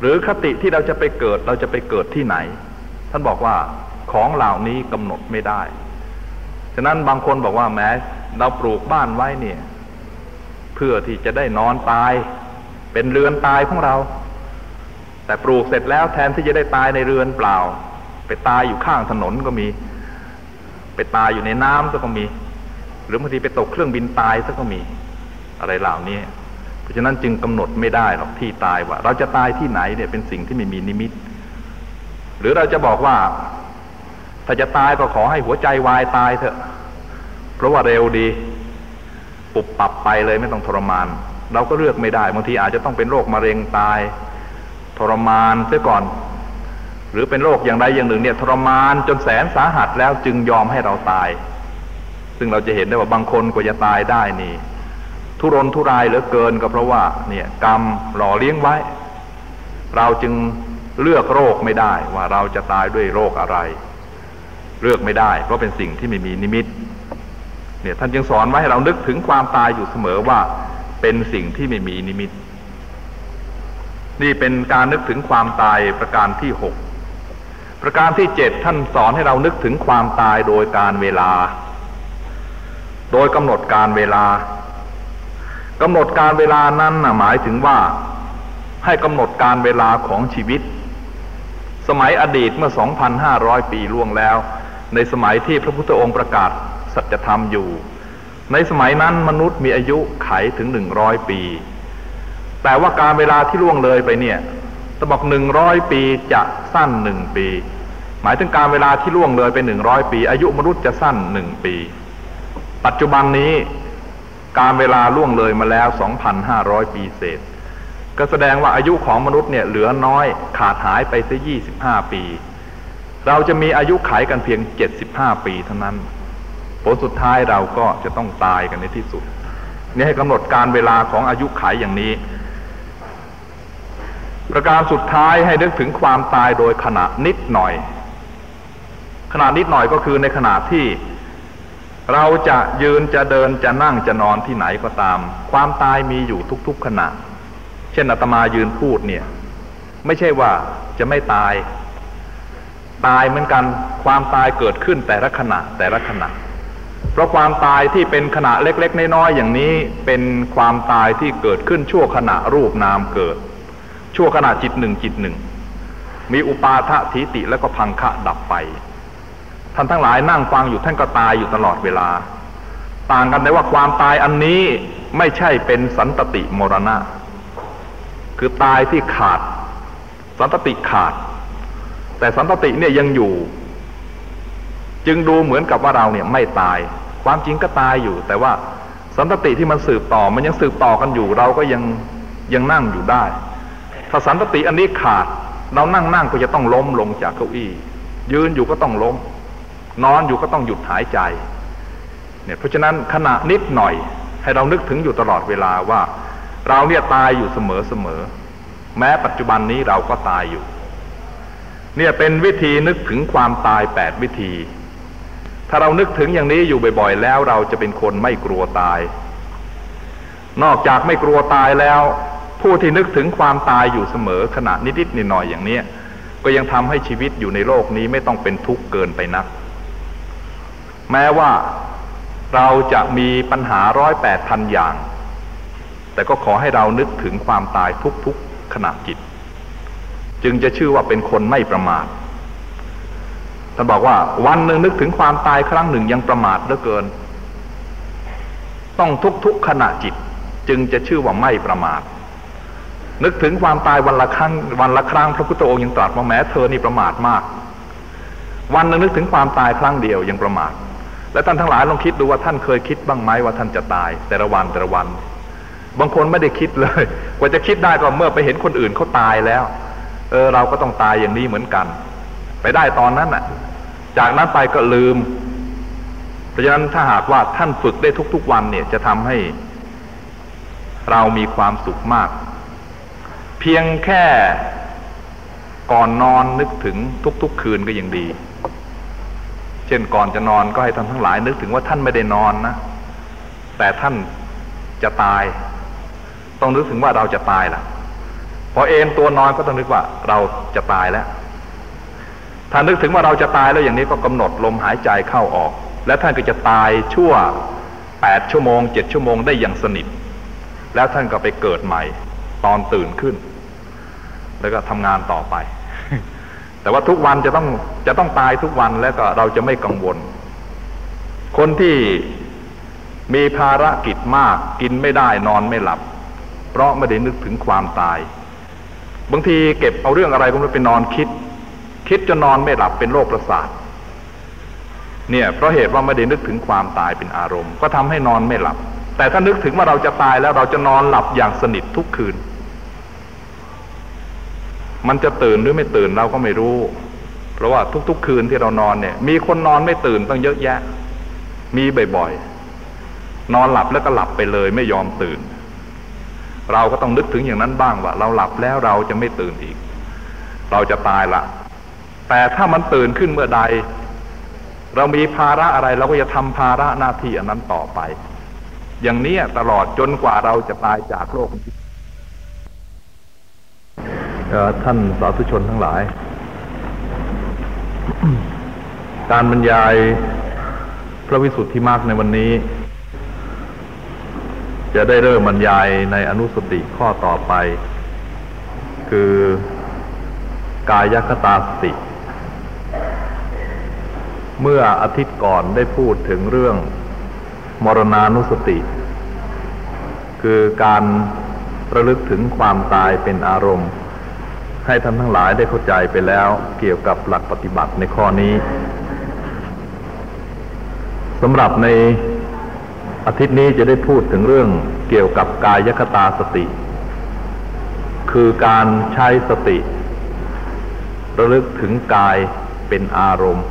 หรือคติที่เราจะไปเกิดเราจะไปเกิดที่ไหน ท่านบอกว่าของเหล่านี้กำหนดไม่ได้ ฉะนั้นบางคนบอกว่าแม้เราปลูกบ้านไว้เนี่ย เพื่อที่จะได้นอนตาย เป็นเรือนตายของเรา แต่ปลูกเสร็จแล้วแทนที่จะได้ตายในเรือนเปล่า ไปตายอยู่ข้างถนนก็มี ไปตายอยู่ในน้ำก็มี หรือบางทีไปตกเครื่องบินตายซะก็มี อะไรเหล่านี้ ราะฉะนั้นจึงกำหนดไม่ได้หรอกที่ตายว่า เราจะตายที่ไหนเนี่ยเป็นสิ่งที่ไม่มีนิมิต หรือเราจะบอกว่า ถ้าจะตายก็ขอให้หัวใจวายตายเถอะ เพราะว่าเร็วดี ปุบปับไปเลยไม่ต้องทรมาน เราก็เลือกไม่ได้บางทีอาจจะต้องเป็นโรคมะเร็งตาย ทรมานเสียก่อน หรือเป็นโรคอย่างใดอย่างหนึ่งเนี่ย ทรมานจนแสนสาหัสแล้วจึงยอมให้เราตาย ซึ่งเราจะเห็นได้ว่าบางคนกว่าจะตายได้นี่ ทุรนทุรายเหลือเกินก็เพราะว่าเนี่ยกรรมหล่อเลี้ยงไว้ เราจึงเลือกโรคไม่ได้ว่าเราจะตายด้วยโรคอะไร เลือกไม่ได้ เพราะเป็นสิ่งที่ไม่มีนิมิต เนี่ยท่านจึงสอนไว้ให้เรานึกถึงความตายอยู่เสมอว่าเป็นสิ่งที่ไม่มีนิมิต นี่เป็นการนึกถึงความตายประการที่หกประการที่เจ็ดท่านสอนให้เรานึกถึงความตายโดยการเวลา โดยกำหนดการเวลา กำหนดการเวลานั้นนะหมายถึงว่า ให้กำหนดการเวลาของชีวิต สมัยอดีตเมื่อ 2,500 ปีล่วงแล้ว ในสมัยที่พระพุทธองค์ประกาศสัจธรรมอยู่ ในสมัยนั้นมนุษย์มีอายุไขถึงหนึ่งร้อยปี แต่ว่าการเวลาที่ล่วงเลยไปเนี่ยจะบอกหนึ่งร้อยปีจะสั้นหนึ่งปี หมายถึงการเวลาที่ล่วงเลยไปหนึ่งร้อยปี อายุมนุษย์จะสั้นหนึ่งปี ปัจจุบันนี้ การเวลาล่วงเลยมาแล้ว 2,500 ปีเศษ ก็แสดงว่าอายุของมนุษย์เนี่ยเหลือน้อยขาดหายไปซะ25 ปี เราจะมีอายุไขกันเพียง 75 ปีเท่านั้น ผลสุดท้ายเราก็จะต้องตายกันในที่สุด นี่ให้กำหนดการเวลาของอายุไขอย่างนี้ ประการสุดท้ายให้นึกถึงความตายโดยขณะนิดหน่อย ขณะนิดหน่อยก็คือในขณะที่ เราจะยืนจะเดินจะนั่งจะนอนที่ไหนก็ตาม ความตายมีอยู่ทุกๆขณะ เช่นอาตมายืนพูดเนี่ย ไม่ใช่ว่าจะไม่ตาย ตายเหมือนกันความตายเกิดขึ้นแต่ละขณะแต่ละขณะ เพราะความตายที่เป็นขณะเล็กๆน้อยๆอย่างนี้เป็นความตายที่เกิดขึ้นชั่วขณะรูปนามเกิด ชั่วขณะจิตหนึ่งจิตหนึ่งมีอุปาทะทิติแล้วก็พังคะดับไป ท่านทั้งหลายนั่งฟังอยู่ท่านก็ตายอยู่ตลอดเวลา ต่างกันในว่าความตายอันนี้ไม่ใช่เป็นสันตติมรณะ คือตายที่ขาด สันตติขาด แต่สันตติเนี่ยยังอยู่ จึงดูเหมือนกับว่าเราเนี่ยไม่ตาย ความจริงก็ตายอยู่ แต่ว่าสันตติที่มันสืบต่อมันยังสืบต่อกันอยู่ เราก็ยังยังนั่งอยู่ได้ ถ้าสันตติอันนี้ขาด เรานั่งนั่งก็จะต้องล้มลงจากเก้าอี้ ยืนอยู่ก็ต้องล้ม นอนอยู่ก็ต้องหยุดหายใจเนี่ยเพราะฉะนั้นขณะนิดหน่อย ให้เรานึกถึงอยู่ตลอดเวลาว่า เราเนี่ยตายอยู่เสมอเสมอแม้ปัจจุบันนี้เราก็ตายอยู่ เนี่ยเป็นวิธีนึกถึงความตายแปดวิธี ถ้าเรานึกถึงอย่างนี้อยู่บ่อยๆ แล้วเราจะเป็นคนไม่กลัวตาย นอกจากไม่กลัวตายแล้ว ผู้ที่นึกถึงความตายอยู่เสมอขณะนิดๆหน่อยๆอย่างนี้ก็ยังทำให้ชีวิตอยู่ในโลกนี้ไม่ต้องเป็นทุกข์เกินไปนัก แม้ว่าเราจะมีปัญหาร้อยแปดพันอย่าง แต่ก็ขอให้เรานึกถึงความตายทุกๆขณะจิต จึงจะชื่อว่าเป็นคนไม่ประมาทท่านบอกว่าวันหนึ่งนึกถึงความตายครั้งหนึ่งยังประมาทเหลือเกิน ต้องทุกๆขณะจิต จึงจะชื่อว่าไม่ประมาทนึกถึงความตายวันละครั้งวันละครั้งพระพุทธองค์ยังตรัสว่าแม้เธอนี่ประมาทมาก วันหนึ่งนึกถึงความตายครั้งเดียวยังประมาท และท่านทั้งหลายลองคิดดูว่าท่านเคยคิดบ้างไหมว่าท่านจะตาย แต่ละวันแต่ละวัน บางคนไม่ได้คิดเลย กว่าจะคิดได้ก็เมื่อไปเห็นคนอื่นเขาตายแล้ว เออเราก็ต้องตายอย่างนี้เหมือนกัน ไปได้ตอนนั้นน่ะ จากนั้นไปก็ลืม เพราะฉะนั้นถ้าหากว่าท่านฝึกได้ทุก ๆ วันเนี่ยจะทำให้ เรามีความสุขมาก เพียงแค่ก่อนนอนนึกถึงทุก ๆ คืนก็ยังดี เช่นก่อนจะนอนก็ให้ท่านทั้งหลายนึกถึงว่าท่านไม่ได้นอนนะ แต่ท่านจะตาย ต้องนึกถึงว่าเราจะตายล่ะ พอพอเอนตัวนอนก็ต้องนึกว่าเราจะตายแล้ว ถ้านึกถึงว่าเราจะตายแล้วอย่างนี้ก็กำหนดลมหายใจเข้าออก และท่านก็จะตายชั่วแปดชั่วโมงเจ็ดชั่วโมงได้อย่างสนิท แล้วท่านก็ไปเกิดใหม่ ตอนตื่นขึ้น แล้วก็ทำงานต่อไป แต่ว่าทุกวันจะต้องจะต้องตายทุกวันแล้วก็เราจะไม่กังวล คนที่มีภารกิจมากกินไม่ได้นอนไม่หลับ เพราะไม่ได้นึกถึงความตาย บางทีเก็บเอาเรื่องอะไรก็ไม่ไปนอนคิด คิดจนนอนไม่หลับเป็นโรคประสาทเนี่ยเพราะเหตุว่าไม่ได้นึกถึงความตายเป็นอารมณ์ ก็ทำให้นอนไม่หลับ แต่ถ้านึกถึงว่าเราจะตายแล้วเราจะนอนหลับอย่างสนิททุกคืน มันจะตื่นหรือไม่ตื่นเราก็ไม่รู้ เพราะว่าทุก ๆ คืนที่เรานอนเนี่ย มีคนนอนไม่ตื่นต้องเยอะแยะ มีบ่อยๆ นอนหลับแล้วก็หลับไปเลยไม่ยอมตื่น เราก็ต้องนึกถึงอย่างนั้นบ้างว่า เราหลับแล้วเราจะไม่ตื่นอีก เราจะตายละ แต่ถ้ามันตื่นขึ้นเมื่อใด เรามีภาระอะไรเราก็จะทำภาระหน้าที่อันนั้นต่อไป อย่างนี้ตลอดจนกว่าเราจะตายจากโลกนี้ ท่านสาธุชนทั้งหลาย การบรรยายพระวิสุทธิมากในวันนี้ จะได้เริ่มบรรยายในอนุสติข้อต่อไป คือกายคตาสติ เมื่ออาทิตย์ก่อนได้พูดถึงเรื่องมรณานุสติ คือการระลึกถึงความตายเป็นอารมณ์ ให้ท่านทั้งหลายได้เข้าใจไปแล้วเกี่ยวกับหลักปฏิบัติในข้อนี้สำหรับในอาทิตย์นี้จะได้พูดถึงเรื่องเกี่ยวกับกายคตาสติ คือการใช้สติ ระลึกถึงกายเป็นอารมณ์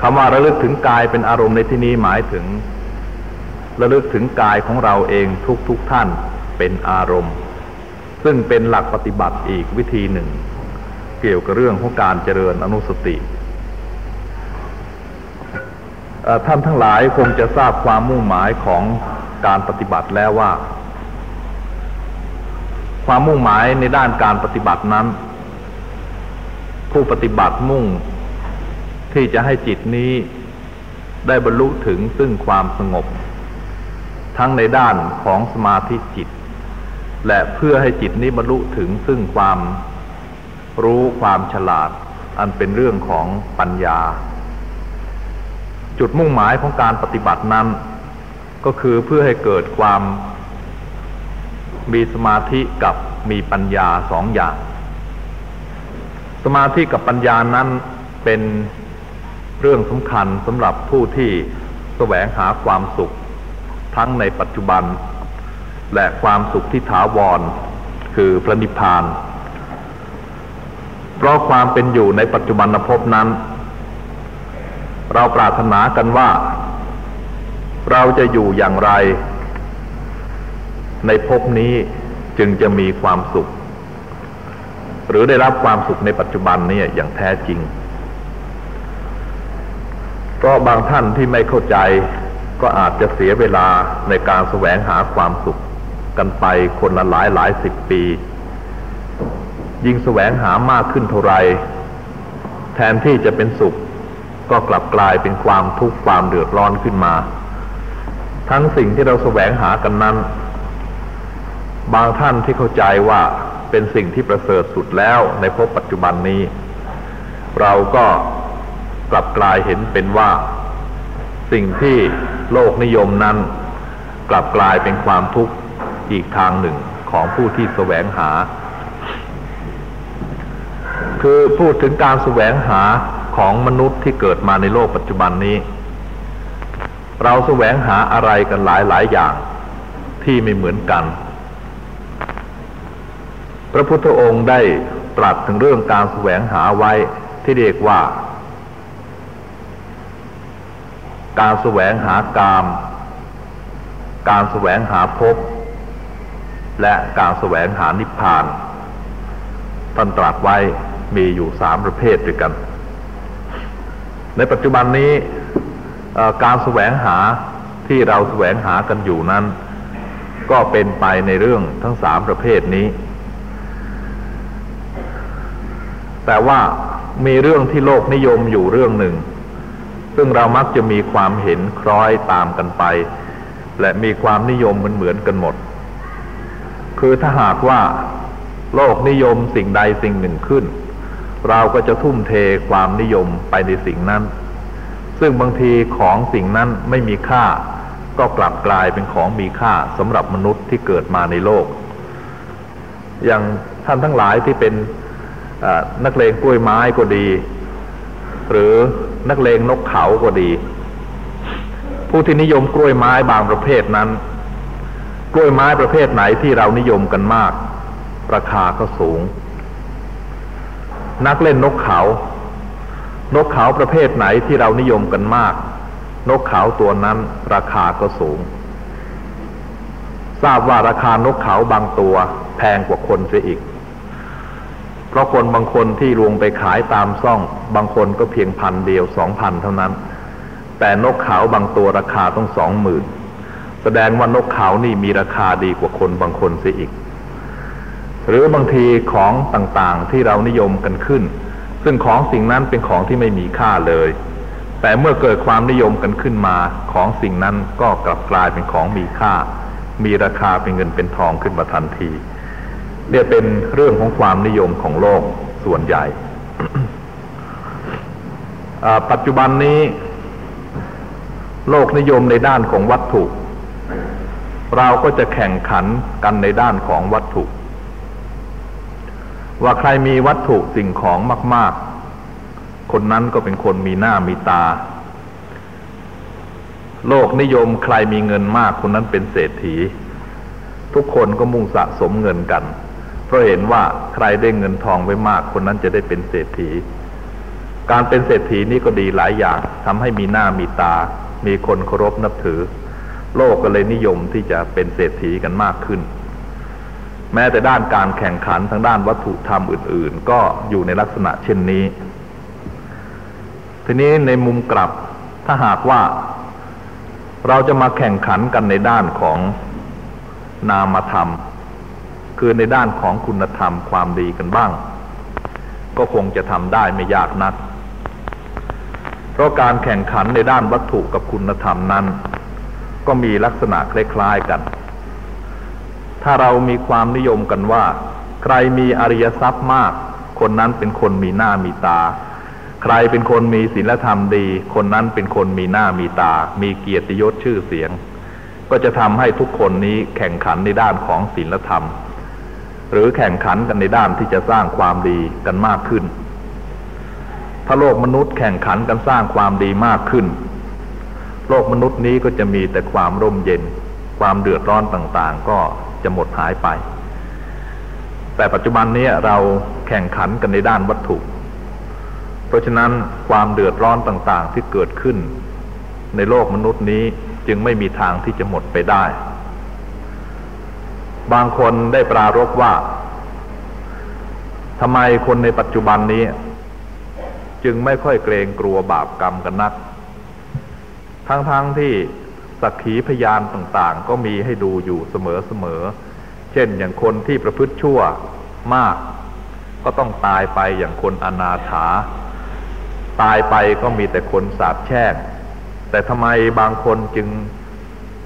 คำว่าระลึกถึงกายเป็นอารมณ์ในที่นี้หมายถึง ระลึกถึงกายของเราเองทุกทุกท่านเป็นอารมณ์ ซึ่งเป็นหลักปฏิบัติอีกวิธีหนึ่ง เกี่ยวกับเรื่องของการเจริญอนุสติท่านทั้งหลายคงจะทราบความมุ่งหมายของการปฏิบัติแล้วว่า ความมุ่งหมายในด้านการปฏิบัตินั้น ผู้ปฏิบัติมุ่งที่จะให้จิตนี้ได้บรรลุถึงซึ่งความสงบ ทั้งในด้านของสมาธิจิต และเพื่อให้จิตนี้บรรลุถึงซึ่งความรู้ความฉลาด อันเป็นเรื่องของปัญญา จุดมุ่งหมายของการปฏิบัตินั้น ก็คือเพื่อให้เกิดความมีสมาธิกับมีปัญญาสองอย่าง สมาธิกับปัญญานั้นเป็นเรื่องสำคัญสำหรับผู้ที่แสวงหาความสุข ทั้งในปัจจุบัน และความสุขที่ถาวร คือพระนิพพาน เพราะความเป็นอยู่ในปัจจุบันภพนั้น เราปรารถนากันว่า เราจะอยู่อย่างไร ในภพนี้จึงจะมีความสุข หรือได้รับความสุขในปัจจุบันนี้อย่างแท้จริง เพราะบางท่านที่ไม่เข้าใจก็อาจจะเสียเวลาในการแสวงหาความสุข กันไปคนละหลายหลายสิบปี ยิ่งแสวงหามากขึ้นเท่าไร แทนที่จะเป็นสุข ก็กลับกลายเป็นความทุกข์ความเดือดร้อนขึ้นมา ทั้งสิ่งที่เราแสวงหากันนั้น บางท่านที่เข้าใจว่าเป็นสิ่งที่ประเสริฐสุดแล้วในภพปัจจุบันนี้ เราก็กลับกลายเห็นเป็นว่า สิ่งที่โลกนิยมนั้น กลับกลายเป็นความทุกข์ อีกทางหนึ่งของผู้ที่แสวงหา คือพูดถึงการแสวงหาของมนุษย์ที่เกิดมาในโลกปัจจุบันนี้ เราแสวงหาอะไรกันหลายหลายอย่างที่ไม่เหมือนกัน พระพุทธองค์ได้ตรัสถึงเรื่องการแสวงหาไว้ที่เรียกว่า การแสวงหากาม การแสวงหาภพ และการแสวงหานิพพาน ท่านตรัสไว้มีอยู่สามประเภทด้วยกัน ในปัจจุบันนี้การแสวงหาที่เราแสวงหากันอยู่นั้น ก็เป็นไปในเรื่องทั้งสามประเภทนี้ แต่ว่ามีเรื่องที่โลกนิยมอยู่เรื่องหนึ่ง ซึ่งเรามักจะมีความเห็นคล้อยตามกันไป และมีความนิยมเหมือนกันหมด คือถ้าหากว่าโลกนิยมสิ่งใดสิ่งหนึ่งขึ้น เราก็จะทุ่มเทความนิยมไปในสิ่งนั้น ซึ่งบางทีของสิ่งนั้นไม่มีค่า ก็กลับกลายเป็นของมีค่าสำหรับมนุษย์ที่เกิดมาในโลก อย่างท่านทั้งหลายที่เป็นนักเลงกล้วยไม้ก็ดี หรือนักเลงนกเขาก็ดี ผู้ที่นิยมกล้วยไม้บางประเภทนั้น กล้วยไม้ประเภทไหนที่เรานิยมกันมาก ราคาก็สูง นักเล่นนกเขา นกเขาประเภทไหนที่เรานิยมกันมาก นกเขาตัวนั้นราคาก็สูง ทราบว่าราคานกเขาบางตัวแพงกว่าคนเสียอีก เพราะคนบางคนที่ลวงไปขายตามซ่อง บางคนก็เพียงพันเดียวสองพันเท่านั้น แต่นกเขาบางตัวราคาต้องสองหมื่น แสดงว่านกเขานี่มีราคาดีกว่าคนบางคนเสียอีก หรือบางทีของต่างๆที่เรานิยมกันขึ้น ซึ่งของสิ่งนั้นเป็นของที่ไม่มีค่าเลย แต่เมื่อเกิดความนิยมกันขึ้นมาของสิ่งนั้นก็กลับกลายเป็นของมีค่า มีราคาเป็นเงินเป็นทองขึ้นมาทันทีเนี่ยเป็นเรื่องของความนิยมของโลกส่วนใหญ่ ปัจจุบันนี้ โลกนิยมในด้านของวัตถุ เราก็จะแข่งขันกันในด้านของวัตถุ ว่าใครมีวัตถุสิ่งของมาก ๆ คนนั้นก็เป็นคนมีหน้ามีตา โลกนิยมใครมีเงินมากคนนั้นเป็นเศรษฐี ทุกคนก็มุ่งสะสมเงินกัน เพราะเห็นว่าใครได้เงินทองไว้มากคนนั้นจะได้เป็นเศรษฐี การเป็นเศรษฐีนี่ก็ดีหลายอย่างทำให้มีหน้ามีตา มีคนเคารพนับถือ โลกก็เลยนิยมที่จะเป็นเศรษฐีกันมากขึ้น แม้แต่ด้านการแข่งขันทางด้านวัตถุธรรมอื่น ๆ ก็อยู่ในลักษณะเช่นนี้ ทีนี้ในมุมกลับถ้าหากว่าเราจะมาแข่งขันกันในด้านของนามธรรม คือในด้านของคุณธรรมความดีกันบ้าง ก็คงจะทำได้ไม่ยากนัก เพราะการแข่งขันในด้านวัตถุกับคุณธรรมนั้น ก็มีลักษณะคล้ายๆกัน ถ้าเรามีความนิยมกันว่า ใครมีอริยทรัพย์มาก คนนั้นเป็นคนมีหน้ามีตา ใครเป็นคนมีศีลธรรมดี คนนั้นเป็นคนมีหน้ามีตา มีเกียรติยศชื่อเสียง ก็จะทำให้ทุกคนนี้แข่งขันในด้านของศีลธรรม หรือแข่งขันกันในด้านที่จะสร้างความดีกันมากขึ้น ถ้าโลกมนุษย์แข่งขันกันสร้างความดีมากขึ้น โลกมนุษย์นี้ก็จะมีแต่ความร่มเย็น ความเดือดร้อนต่างๆ ก็จะหมดหายไป แต่ปัจจุบันนี้เราแข่งขันกันในด้านวัตถุ เพราะฉะนั้นความเดือดร้อนต่างๆ ที่เกิดขึ้น ในโลกมนุษย์นี้จึงไม่มีทางที่จะหมดไปได้ บางคนได้ปรารบว่าทำไมคนในปัจจุบันนี้ จึงไม่ค่อยเกรงกลัวบาปกรรมกันนัก ทั้งๆทที่สักขีพยานต่างๆ ก็มีให้ดูอยู่เสมอๆ เช่นอย่างคนที่ประพฤติชั่วมาก ก็ต้องตายไปอย่างคนอนาถา ตายไปก็มีแต่คนสาบแช่ง แต่ทำไมบางคนจึง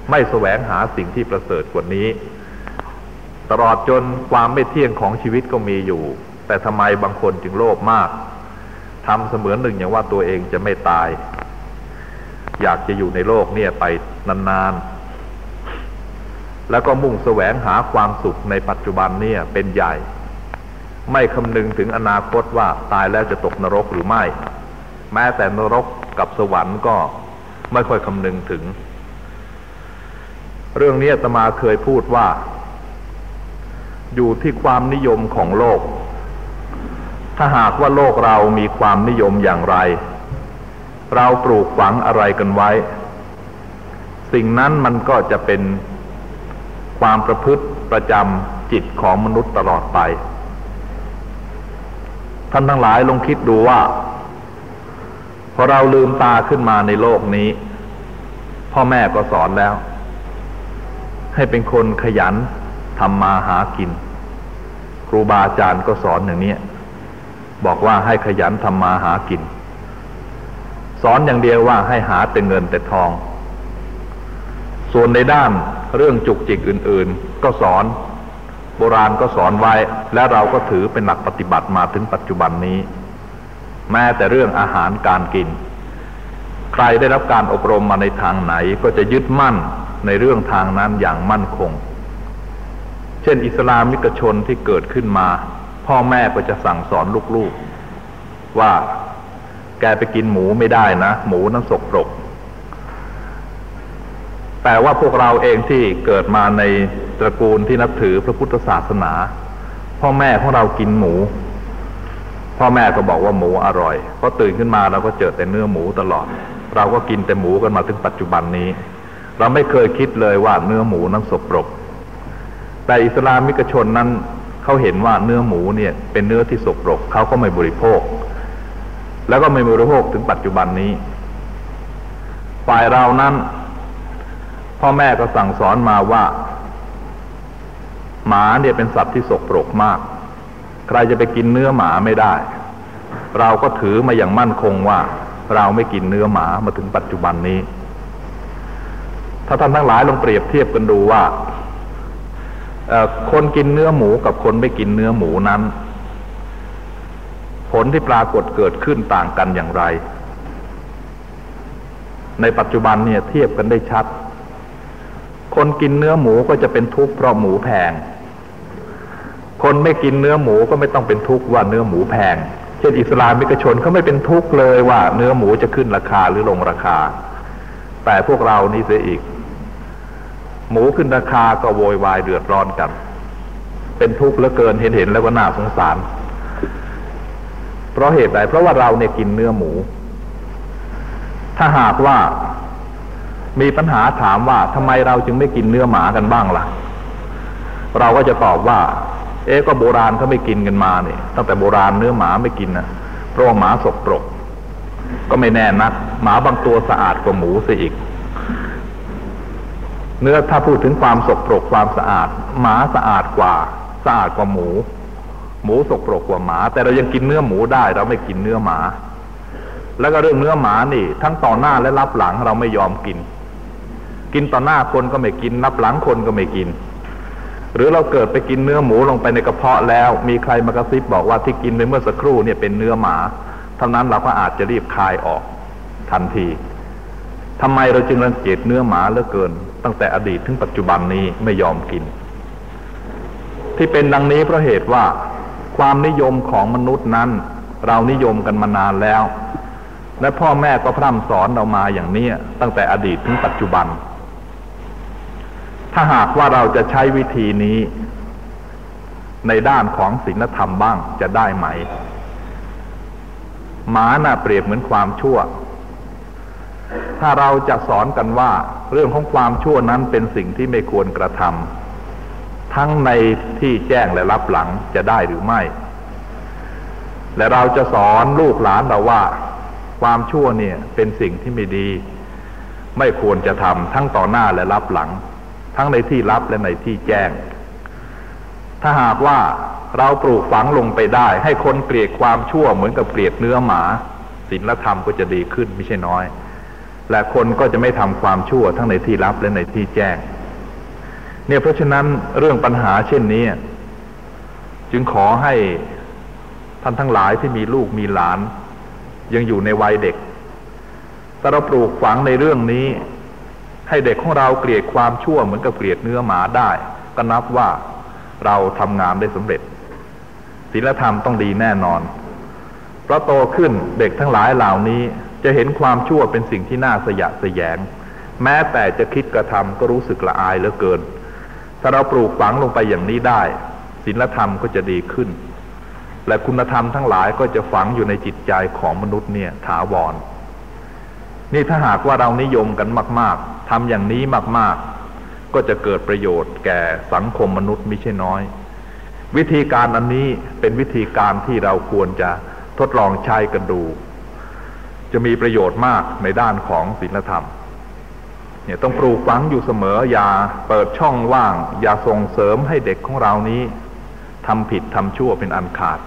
ไม่แสวงหาสิ่งที่ประเสริฐกว่านี้ ตลอดจนความไม่เที่ยงของชีวิตก็มีอยู่ แต่ทำไมบางคนจึงโลภมากทำเสมือนหนึ่งอย่างว่าตัวเองจะไม่ตาย อยากจะอยู่ในโลกเนี่ยไปนานๆ แล้วก็มุ่งแสวงหาความสุขในปัจจุบันเนี่ยเป็นใหญ่ ไม่คำนึงถึงอนาคตว่าตายแล้วจะตกนรกหรือไม่ แม้แต่นรกกับสวรรค์ก็ไม่ค่อยคำนึงถึง เรื่องนี้ตมาเคยพูดว่า อยู่ที่ความนิยมของโลก ถ้าหากว่าโลกเรามีความนิยมอย่างไร เราปลูกฝังอะไรกันไว้ สิ่งนั้นมันก็จะเป็นความประพฤติประจำจิตของมนุษย์ตลอดไป ท่านทั้งหลายลองคิดดูว่า พอเราลืมตาขึ้นมาในโลกนี้ พ่อแม่ก็สอนแล้ว ให้เป็นคนขยันทำมาหากิน ครูบาอาจารย์ก็สอนอย่างนี้บอกว่าให้ขยันทำมาหากิน อนอย่างเดียวว่าให้หาแต่เงินแต่ทอง ส่วนในด้านเรื่องจุกจิกอื่น ๆ ก็สอนโบราณก็สอนไว้ และเราก็ถือเป็นหลักปฏิบัติมาถึงปัจจุบันนี้ แม้แต่เรื่องอาหารการกิน ใครได้รับการอบรมมาในทางไหนก็จะยึดมั่นในเรื่องทางนั้นอย่างมั่นคง เช่น อิสลามิกชนที่เกิดขึ้นมา พ่อแม่ก็จะสั่งสอนลูกๆ ว่า แกไปกินหมูไม่ได้นะ หมูนั้นสกปรก แต่ว่าพวกเราเองที่เกิดมาในตระกูลที่นับถือพระพุทธศาสนา พ่อแม่ของเรากินหมู พ่อแม่ก็บอกว่าหมูอร่อยพอตื่นขึ้นมาเราก็เจอแต่เนื้อหมูตลอด เราก็กินแต่หมูกันมาถึงปัจจุบันนี้ เราไม่เคยคิดเลยว่าเนื้อหมูนั้นสกปรก แต่อิสลามิกชนนั้นเขาเห็นว่าเนื้อหมูเนี่ยเป็นเนื้อที่สกปรกเขาก็ไม่บริโภค แล้วก็ไม่บริโภคถึงปัจจุบันนี้ ฝ่ายเรานั้น พ่อแม่ก็สั่งสอนมาว่า หมาเนี่ยเป็นสัตว์ที่สกปรกมาก ใครจะไปกินเนื้อหมาไม่ได้ เราก็ถือมาอย่างมั่นคงว่า เราไม่กินเนื้อหมามาถึงปัจจุบันนี้ ถ้าท่านทั้งหลายลองเปรียบเทียบกันดูว่าคนกินเนื้อหมูกับคนไม่กินเนื้อหมูนั้น ผลที่ปรากฏเกิดขึ้นต่างกันอย่างไร ในปัจจุบันเนี่ยเทียบกันได้ชัด คนกินเนื้อหมูก็จะเป็นทุกข์เพราะหมูแพง คนไม่กินเนื้อหมูก็ไม่ต้องเป็นทุกข์ว่าเนื้อหมูแพง เช่นอิสลามิกชนเขาไม่เป็นทุกข์เลยว่า เนื้อหมูจะขึ้นราคาหรือลงราคา แต่พวกเรานี่เสียอีก หมูขึ้นราคาก็โวยวายเดือดร้อนกัน เป็นทุกข์เหลือเกินเห็นเห็นแล้วก็น่าสงสาร เพราะเหตุใดเพราะว่าเราเนี่ยกินเนื้อหมู ถ้าหากว่ามีปัญหาถามว่าทำไมเราจึงไม่กินเนื้อหมากันบ้างละ่ะ เราก็จะตอบว่า เอ๊ก็โบราณเขาไม่กินกันมาเนี่ยตั้งแต่โบราณเนื้อหมาไม่กินนะเพราะว่าหมาสกปรก ก็ไม่แน่นัก หมาบางตัวสะอาดกว่าหมูซะอีก เนื้อถ้าพูดถึงความสกปรกความสะอาด หมาสะอาดกว่า สะอาดกว่าหมู หมูสกปรกกว่าหมา แต่เรายังกินเนื้อหมูได้ เราไม่กินเนื้อหมา แล้วก็เรื่องเนื้อหมานี่ ทั้งต่อหน้าและรับหลังเราไม่ยอมกิน กินต่อหน้าคนก็ไม่กินรับหลังคนก็ไม่กิน หรือเราเกิดไปกินเนื้อหมูลงไปในกระเพาะแล้ว มีใครมากระซิบบอกว่าที่กินไปเมื่อสักครู่เนี่ยเป็นเนื้อหมาเท่านั้นเราก็อาจจะรีบคายออกทันทีทำไมเราจึงรังเกียจเนื้อหมาเหลือเกิน ตั้งแต่อดีตถึงปัจจุบันนี้ไม่ยอมกิน ที่เป็นดังนี้เพราะเหตุว่า ความนิยมของมนุษย์นั้น เรานิยมกันมานานแล้ว และพ่อแม่ก็พร่ำสอนเรามาอย่างนี้ตั้งแต่อดีตถึงปัจจุบัน ถ้าหากว่าเราจะใช้วิธีนี้ ในด้านของศีลธรรมบ้างจะได้ไหมหมาน่าเปรียบเหมือนความชั่ว ถ้าเราจะสอนกันว่า เรื่องของความชั่วนั้นเป็นสิ่งที่ไม่ควรกระทำทั้งใน ที่แจ้งและรับหลังจะได้หรือไม่ และเราจะสอนลูกหลานเราว่า ความชั่วเนี่ยเป็นสิ่งที่ไม่ดี ไม่ควรจะทำทั้งต่อหน้าและรับหลัง ทั้งในที่รับและในที่แจ้ง ถ้าหากว่าเราปลูกฝังลงไปได้ ให้คนเกลียดความชั่วเหมือนกับเกลียดเนื้อหมาศีลธรรมก็จะดีขึ้นไม่ใช่น้อย และคนก็จะไม่ทำความชั่วทั้งในที่ลับและในที่แจ้ง เนี่ยเพราะฉะนั้นเรื่องปัญหาเช่นนี้ จึงขอให้ท่านทั้งหลายที่มีลูกมีหลาน ยังอยู่ในวัยเด็กแต่เราปลูกฝังในเรื่องนี้ ให้เด็กของเราเกลียดความชั่วเหมือนกับเกลียดเนื้อหมาได้ ก็นับว่าเราทำงานได้สำเร็จศีลธรรมต้องดีแน่นอน เพราะโตขึ้นเด็กทั้งหลายเหล่านี้จะเห็นความชั่วเป็นสิ่งที่น่าสยะสยง แม้แต่จะคิดกระทำก็รู้สึกละอายเหลือเกิน ถ้าเราปลูกฝังลงไปอย่างนี้ได้ศีลธรรมก็จะดีขึ้น และคุณธรรมทั้งหลายก็จะฝังอยู่ในจิตใจของมนุษย์เนี่ยถาวร นี่ถ้าหากว่าเรานิยมกันมาก ๆทำอย่างนี้มาก ๆ ก็จะเกิดประโยชน์แก่สังคมมนุษย์ไม่ใช่น้อย วิธีการอันนี้เป็นวิธีการที่เราควรจะทดลองใช้กันดู จะมีประโยชน์มากในด้านของศีลธรรม เนี่ยต้องปลูกฝังอยู่เสมออย่าเปิดช่องว่าง อย่าส่งเสริมให้เด็กของเรานี้ทำผิดทำชั่วเป็นอันขาด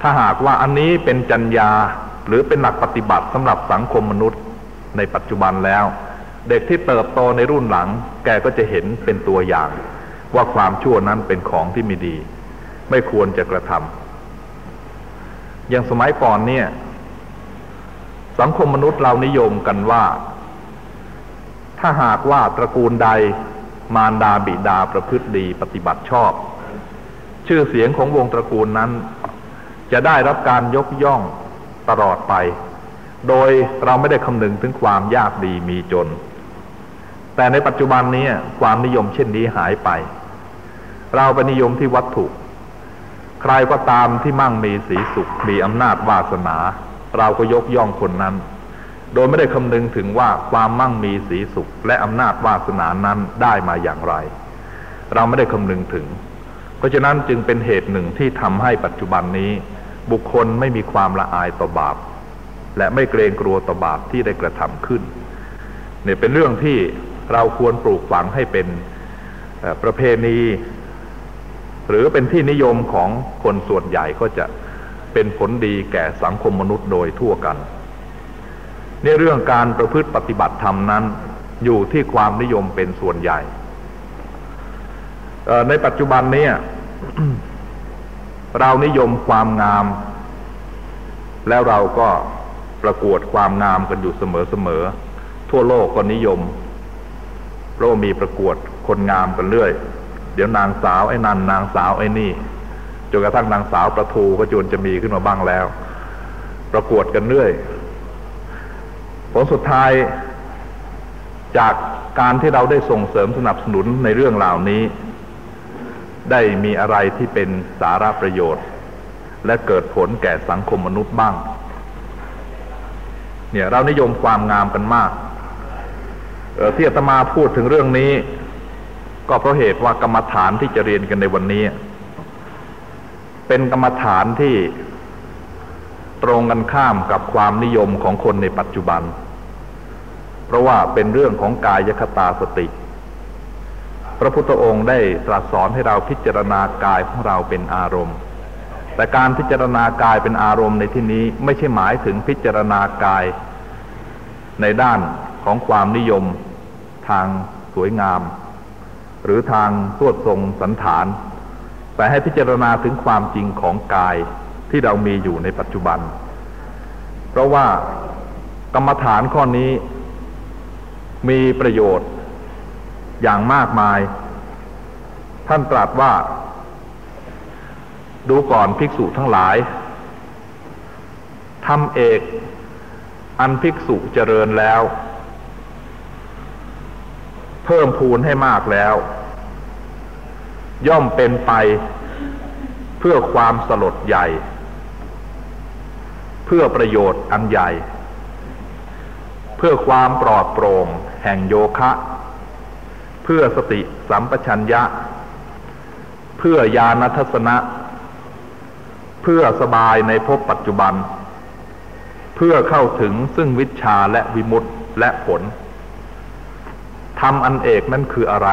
ถ้าหากว่าอันนี้เป็นจัญญาหรือเป็นหลักปฏิบัติสำหรับสังคมมนุษย์ในปัจจุบันแล้ว เด็กที่เติบโตในรุ่นหลัง แกก็จะเห็นเป็นตัวอย่าง ว่าความชั่วนั้นเป็นของที่ไม่ดี ไม่ควรจะกระทำอย่างสมัยก่อนเนี่ย สังคมมนุษย์เรานิยมกันว่า ถ้าหากว่าตระกูลใดมารดาบิดาประพฤติดีปฏิบัติชอบ ชื่อเสียงของวงตระกูลนั้น จะได้รับการยกย่องตลอดไป โดยเราไม่ได้คำนึงถึงความยากดีมีจน แต่ในปัจจุบันนี้ความนิยมเช่นนี้หายไป เราไปนิยมที่วัตถุ ใครก็ตามที่มั่งมีสีสุขมีอำนาจวาสนา เราก็ยกย่องคนนั้น โดยไม่ได้คำนึงถึงว่าความมั่งมีสีสุข และอำนาจวาสนานั้นได้มาอย่างไร เราไม่ได้คำนึงถึง เพราะฉะนั้นจึงเป็นเหตุหนึ่งที่ทำให้ปัจจุบันนี้ บุคคลไม่มีความละอายต่อบาป และไม่เกรงกลัวต่อบาปที่ได้กระทำขึ้นเนี่ยเป็นเรื่องที่เราควรปลูกฝังให้เป็นประเพณี หรือเป็นที่นิยมของคนส่วนใหญ่ก็จะเป็นผลดีแก่สังคมมนุษย์โดยทั่วกัน ในเรื่องการประพฤติปฏิบัติธรรมนั้น อยู่ที่ความนิยมเป็นส่วนใหญ่ในปัจจุบันนี้เรานิยมความงาม แล้วเราก็ประกวดความงามกันอยู่เสมอๆทั่วโลกก็นิยมเพราะมีประกวดคนงามกันเรื่อย เดี๋ยวนางสาวไอ้นันนางสาวไอ้นี่จนกระทั่งนางสาวประทูก็จนจะมีขึ้นมาบ้างแล้ว ประกวดกันเรื่อย ผลสุดท้ายจากการที่เราได้ส่งเสริมสนับสนุนในเรื่องเหล่านี้ ได้มีอะไรที่เป็นสาระประโยชน์ และเกิดผลแก่สังคมมนุษย์บ้าง เนี่ยเรานิยมความงามกันมากที่อาตมาพูดถึงเรื่องนี้ ก็เพราะเหตุว่ากรรมฐานที่จะเรียนกันในวันนี้ เป็นกรรมฐานที่ ตรงกันข้ามกับความนิยมของคนในปัจจุบัน เพราะว่าเป็นเรื่องของกายคตาสติ พระพุทธองค์ได้ตรัสสอนให้เราพิจารณากายของเราเป็นอารมณ์ แต่การพิจารณากายเป็นอารมณ์ในที่นี้ไม่ใช่หมายถึงพิจารณากาย ในด้านของความนิยมทางสวยงาม หรือทางสวดทรงสันฐาน แต่ให้พิจารณาถึงความจริงของกาย ที่เรามีอยู่ในปัจจุบัน เพราะว่ากรรมฐานข้อนี้มีประโยชน์อย่างมากมาย ท่านตรัสว่า ดูก่อนภิกษุทั้งหลายทำเอกอันภิกษุเจริญแล้ว เพิ่มพูนให้มากแล้ว ย่อมเป็นไปเพื่อความสลดใหญ่ พื่อประโยชน์อันใหญ่ เพื่อความปลอดโปร่งแห่งโยคะ เพื่อสติสัมปชัญญะ เพื่อญาณทัศนะ เพื่อสบายในภพปัจจุบัน เพื่อเข้าถึงซึ่งวิชาและวิมุตติและผลทำอันเอกนั่นคืออะไร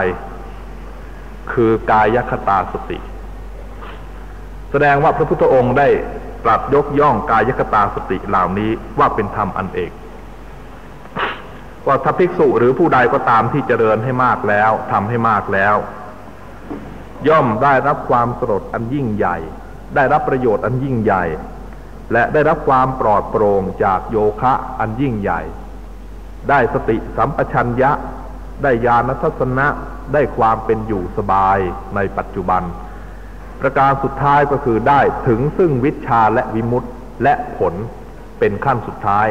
คือกายคตาสติ แสดงว่าพระพุทธองค์ได้ ตรัสยกย่องกายคตาสติเหล่านี้ว่าเป็นธรรมอันเอกว่าถ้าภิกษุหรือผู้ใดก็ตามที่เจริญให้มากแล้วทำให้มากแล้ว ย่อมได้รับความสลดอันยิ่งใหญ่ ได้รับประโยชน์อันยิ่งใหญ่ และได้รับความปลอดโปร่งจากโยคะอันยิ่งใหญ่ ได้สติสัมปชัญญะ ได้ญาณทัศนะ ได้ความเป็นอยู่สบายในปัจจุบัน ประการสุดท้ายก็คือได้ถึงซึ่งวิชาและวิมุตติและผลเป็นขั้นสุดท้าย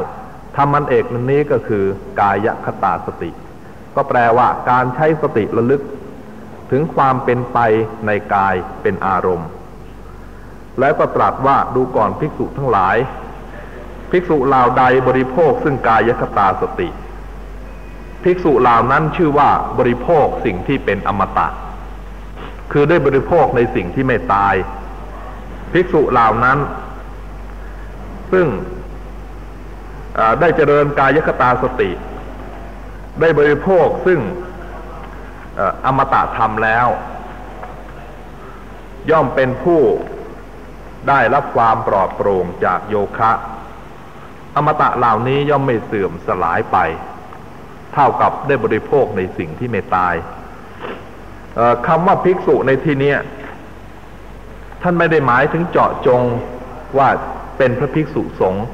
ธรรมันเอกนั้นนี้ก็คือกายคตาสติ ก็แปลว่าการใช้สติระลึก ถึงความเป็นไปในกายเป็นอารมณ์ แล้วก็ตรัสว่าดูก่อนภิกษุทั้งหลาย ภิกษุเหล่าใดบริโภคซึ่งกายคตาสติ ภิกษุเหล่านั้นชื่อว่าบริโภคสิ่งที่เป็นอมตะ คือได้บริโภคในสิ่งที่ไม่ตาย ภิกษุเหล่านั้น ซึ่งได้เจริญกายคตาสติ ได้บริโภคซึ่งอมตะธรรมแล้ว ย่อมเป็นผู้ได้รับความปลอดโปร่งจากโยคะ อมตะเหล่านี้ย่อมไม่เสื่อมสลายไป เท่ากับได้บริโภคในสิ่งที่ไม่ตาย คำว่าภิกษุในที่นี้ท่านไม่ได้หมายถึงเจาะจงว่าเป็นพระภิกษุสงฆ์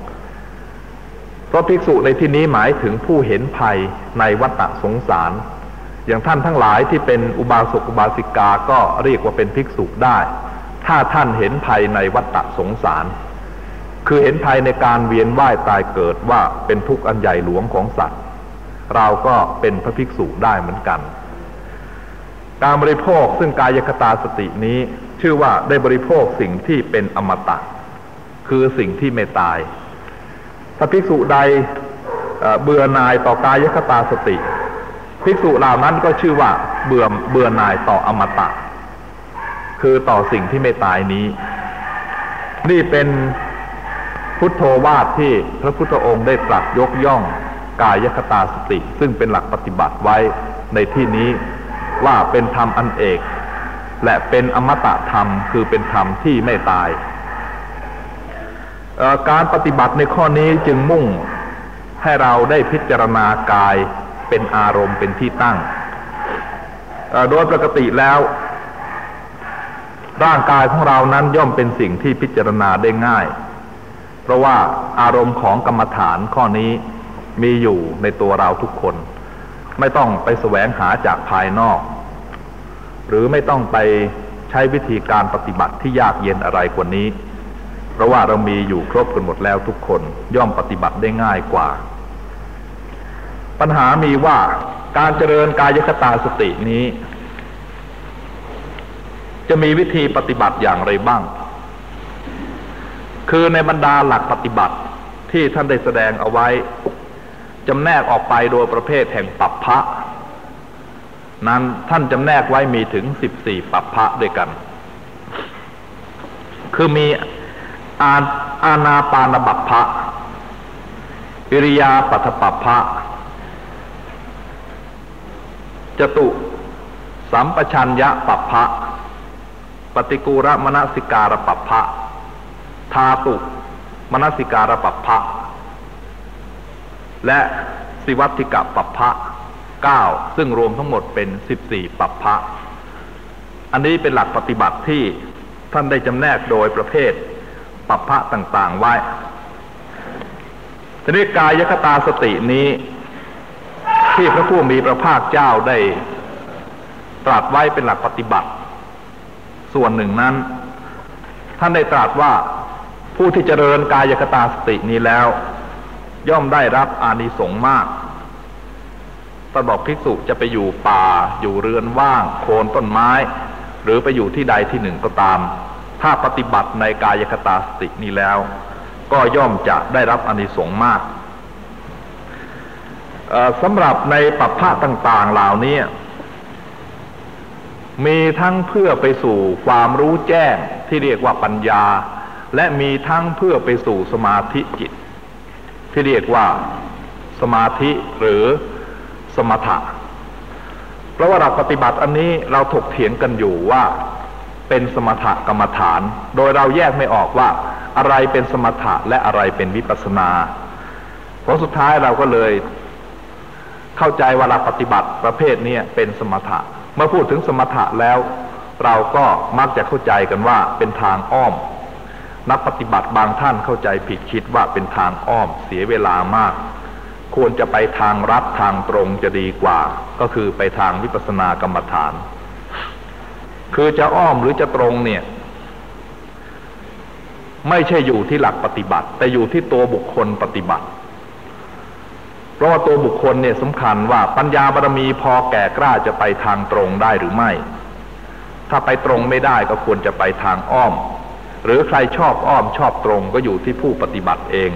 เพราะภิกษุในที่นี้หมายถึงผู้เห็นภัยในวัฏสงสาร อย่างท่านทั้งหลายที่เป็นอุบาสกอุบาสิกาก็เรียกว่าเป็นภิกษุได้ ถ้าท่านเห็นภัยในวัฏสงสาร คือเห็นภัยในการเวียนว่ายตายเกิดว่าเป็นทุกข์อันใหญ่หลวงของสัตว์ เราก็เป็นพระภิกษุได้เหมือนกัน การบริโภคซึ่งกายคตาสตินี้ ชื่อว่าได้บริโภคสิ่งที่เป็นอมตะ คือสิ่งที่ไม่ตาย ถ้าภิกษุใดเบื่อนายต่อกายคตาสติ ภิกษุเหล่านั้นก็ชื่อว่าเบื่อเบื่อนายต่ออมตะ คือต่อสิ่งที่ไม่ตายนี้ นี่เป็นพุทโธวาทที่พระพุทธองค์ได้ตรัสยกย่องกายคตาสติ ซึ่งเป็นหลักปฏิบัติไว้ในที่นี้ ว่าเป็นธรรมอันเอก และเป็นอมตะธรรมคือเป็นธรรมที่ไม่ตาย การปฏิบัติในข้อนี้จึงมุ่งให้เราได้พิจารณากายเป็นอารมณ์เป็นที่ตั้ง โดยปกติแล้ว ร่างกายของเรานั้นย่อมเป็นสิ่งที่พิจารณาได้ง่าย เพราะว่าอารมณ์ของกรรมฐานข้อนี้มีอยู่ในตัวเราทุกคน ไม่ต้องไปแสวงหาจากภายนอก หรือไม่ต้องไปใช้วิธีการปฏิบัติที่ยากเย็นอะไรกว่านี้ เพราะว่าเรามีอยู่ครบกันหมดแล้วทุกคนย่อมปฏิบัติได้ง่ายกว่า ปัญหามีว่าการเจริญกายคตาสตินี้ จะมีวิธีปฏิบัติอย่างไรบ้าง คือในบรรดาหลักปฏิบัติที่ท่านได้แสดงเอาไว้จำแนกออกไปโดยประเภทแห่งปัปพะ นั้นท่านจำแนกไว้มีถึงสิบสี่ปัปพะด้วยกัน คือมีอาอาณาปานบัพพะอิริยาปัฏปัพพะจตุสัมปชัญญะปัพพะปฏิกูรมนสิการปัพพะทาตุมนสิการปัพพะและสิวัติกะปัพพะ เก้าซึ่งรวมทั้งหมดเป็นสิบสี่ปัปพะ อันนี้เป็นหลักปฏิบัติที่ท่านได้จำแนกโดยประเภทปัปพะต่างๆไว้ทีนี้กายคตาสตินี้ ที่พระผู้มีพระภาคเจ้าได้ตรัสไว้เป็นหลักปฏิบัติ ส่วนหนึ่งนั้น ท่านได้ตรัสว่าผู้ที่เจริญกายคตาสตินี้แล้ว ย่อมได้รับอานิสงส์มาก ท่านบอกภิกษุจะไปอยู่ป่า อยู่เรือนว่าง โคนต้นไม้ หรือไปอยู่ที่ใดที่หนึ่งก็ตาม ถ้าปฏิบัติในกายคตาสตินี้แล้ว ก็ย่อมจะได้รับอนิสงส์มากสำหรับในปัปพะต่างๆเหล่านี้มีทั้งเพื่อไปสู่ความรู้แจ้งที่เรียกว่าปัญญา และมีทั้งเพื่อไปสู่สมาธิจิต ที่เรียกว่าสมาธิหรือ สมถะ เพราะว่าเราปฏิบัติอันนี้เราถกเถียงกันอยู่ว่าเป็นสมถะกรรมฐาน โดยเราแยกไม่ออกว่าอะไรเป็นสมถะและอะไรเป็นวิปัสนาเพราะสุดท้ายเราก็เลย เข้าใจว่าเราปฏิบัติประเภทนี้เป็นสมถะ เมื่อพูดถึงสมถะแล้ว เราก็มักจะเข้าใจกันว่าเป็นทางอ้อม นักปฏิบัติบางท่านเข้าใจผิดคิดว่าเป็นทางอ้อมเสียเวลามาก ควรจะไปทางรัดทางตรงจะดีกว่า ก็คือไปทางวิปัสสนากรรมฐาน คือจะอ้อมหรือจะตรงเนี่ย ไม่ใช่อยู่ที่หลักปฏิบัติ แต่อยู่ที่ตัวบุคคลปฏิบัติ เพราะว่าตัวบุคคลเนี่ยสำคัญว่าปัญญาบารมีพอแก่กล้าจะไปทางตรงได้หรือไม่ ถ้าไปตรงไม่ได้ก็ควรจะไปทางอ้อม หรือใครชอบอ้อมชอบตรงก็อยู่ที่ผู้ปฏิบัติเอง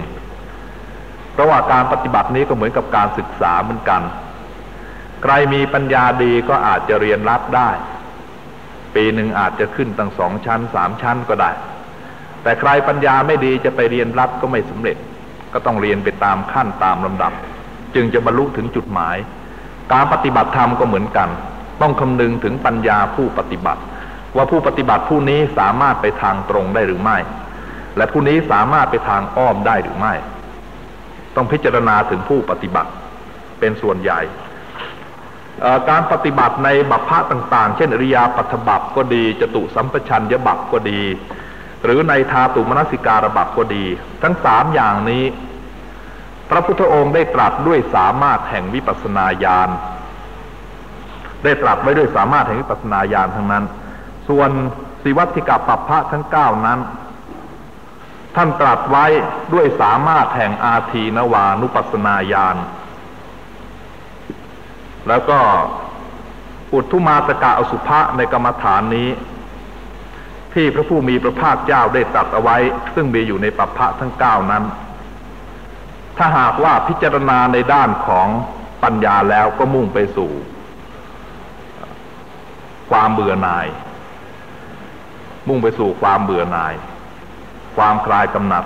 เพราะว่าการปฏิบัตินี้ก็เหมือนกับการศึกษาเหมือนกัน ใครมีปัญญาดีก็อาจจะเรียนรับได้ ปีหนึ่งอาจจะขึ้นตั้งสองชั้นสามชั้นก็ได้ แต่ใครปัญญาไม่ดีจะไปเรียนรับก็ไม่สำเร็จ ก็ต้องเรียนไปตามขั้นตามลำดับ จึงจะบรรลุถึงจุดหมาย การปฏิบัติธรรมก็เหมือนกัน ต้องคำนึงถึงปัญญาผู้ปฏิบัติ ว่าผู้ปฏิบัติผู้นี้สามารถไปทางตรงได้หรือไม่ และผู้นี้สามารถไปทางอ้อมได้หรือไม่ ต้องพิจารณาถึงผู้ปฏิบัติเป็นส่วนใหญ่การปฏิบัติในบัพพะต่างๆ เช่นอริยาปัทบัพก็ดีจตุสัมปชัญญบัพก็ดี หรือในทาตุมนสิการบัพก็ดี ทั้งสามอย่างนี้ พระพุทธองค์ได้ตรัสด้วยสามารถแห่งวิปัสสนาญาณได้ตรัสไว้ด้วยสามารถแห่งวิปัสสนาญาณทั้งนั้น ส่วนสิวัติกาปัปพะทั้งเก้านั้น ท่านตรัสไว้ด้วยสามารถแห่งอาทีนวานุปัสนาญาณ แล้วก็อุทุมาตกะอสุภะในกรรมฐานนี้ ที่พระผู้มีพระภาคเจ้าได้ตรัสเอาไว้ ซึ่งมีอยู่ในปัปพะทั้งเก้านั้น ถ้าหากว่าพิจารณาในด้านของปัญญาแล้วก็มุ่งไปสู่ ความเบื่อหน่าย มุ่งไปสู่ความเบื่อหน่าย ความคลายกำหนัด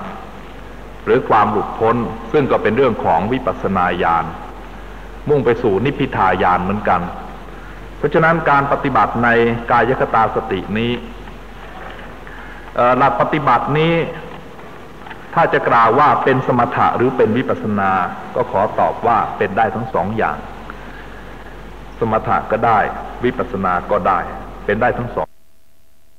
หรือความหลุดพ้นซึ่งก็เป็นเรื่องของวิปัสสนาญาณมุ่งไปสู่นิพพิทายานเหมือนกัน เพราะฉะนั้นการปฏิบัติในกายคตาสตินี้หลักปฏิบัตินี้ ถ้าจะกล่าวว่าเป็นสมถะหรือเป็นวิปัสสนา ก็ขอตอบว่าเป็นได้ทั้งสองอย่าง สมถะก็ได้ วิปัสสนาก็ได้ เป็นได้ทั้งสอง